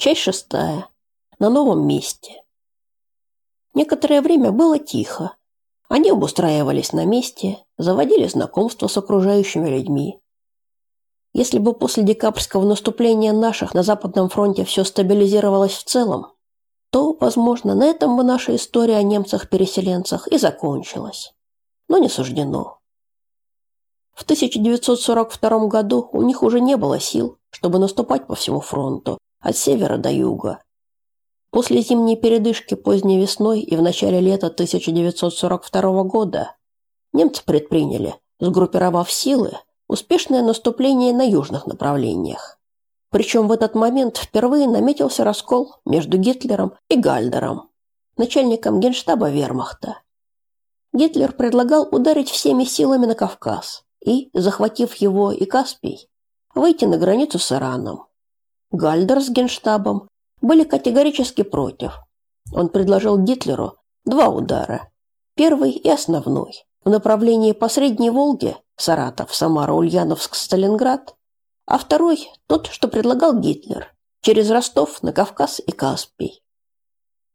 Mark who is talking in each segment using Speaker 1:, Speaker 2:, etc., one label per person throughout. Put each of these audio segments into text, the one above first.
Speaker 1: Часть шестая. На новом месте. Некоторое время было тихо. Они обустраивались на месте, заводили знакомства с окружающими людьми. Если бы после декабрьского наступления наших на Западном фронте все стабилизировалось в целом, то, возможно, на этом бы наша история о немцах-переселенцах и закончилась. Но не суждено. В 1942 году у них уже не было сил, чтобы наступать по всему фронту, от севера до юга. После зимней передышки поздней весной и в начале лета 1942 года немцы предприняли, сгруппировав силы, успешное наступление на южных направлениях. Причем в этот момент впервые наметился раскол между Гитлером и Гальдером, начальником генштаба вермахта. Гитлер предлагал ударить всеми силами на Кавказ и, захватив его и Каспий, выйти на границу с Ираном. Гальдер с генштабом были категорически против. Он предложил Гитлеру два удара. Первый и основной в направлении по Средней Волге, Саратов, Самара, Ульяновск, Сталинград, а второй тот, что предлагал Гитлер, через Ростов на Кавказ и Каспий.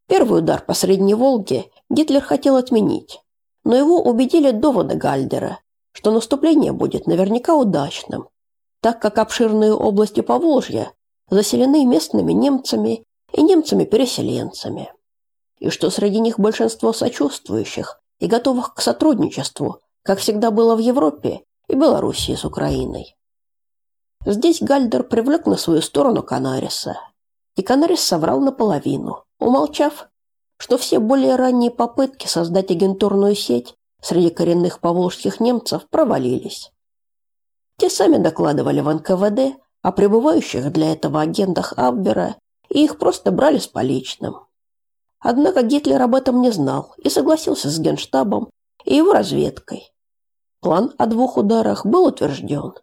Speaker 1: Первый удар по Средней Волге Гитлер хотел отменить, но его убедили доводы Гальдера, что наступление будет наверняка удачным, так как обширные области Поволжья заселены местными немцами и немцами-переселенцами, и что среди них большинство сочувствующих и готовых к сотрудничеству, как всегда было в Европе и Белоруссии с Украиной. Здесь Гальдер привлек на свою сторону Канариса, и Канарис соврал наполовину, умолчав, что все более ранние попытки создать агентурную сеть среди коренных поволжских немцев провалились. Те сами докладывали в НКВД о пребывающих для этого агентах Абвера и их просто брали с поличным. Однако Гитлер об этом не знал и согласился с Генштабом и его разведкой. План о двух ударах был утвержден.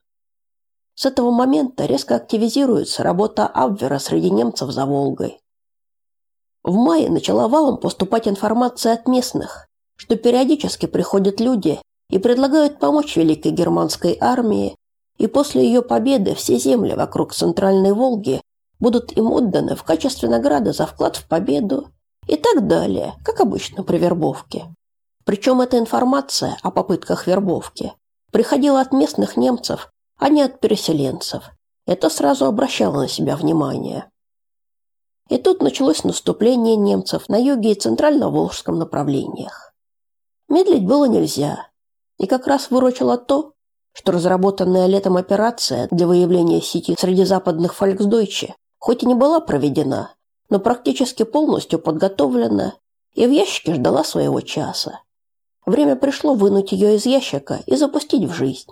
Speaker 1: С этого момента резко активизируется работа Абвера среди немцев за Волгой. В мае начала валом поступать информация от местных, что периодически приходят люди и предлагают помочь Великой Германской армии и после ее победы все земли вокруг Центральной Волги будут им отданы в качестве награды за вклад в победу и так далее, как обычно при вербовке. Причем эта информация о попытках вербовки приходила от местных немцев, а не от переселенцев. Это сразу обращало на себя внимание. И тут началось наступление немцев на юге и центрально-волжском направлениях. Медлить было нельзя, и как раз выручило то, что разработанная летом операция для выявления сети среди западных фольксдойче хоть и не была проведена, но практически полностью подготовлена и в ящике ждала своего часа. Время пришло вынуть ее из ящика и запустить в жизнь.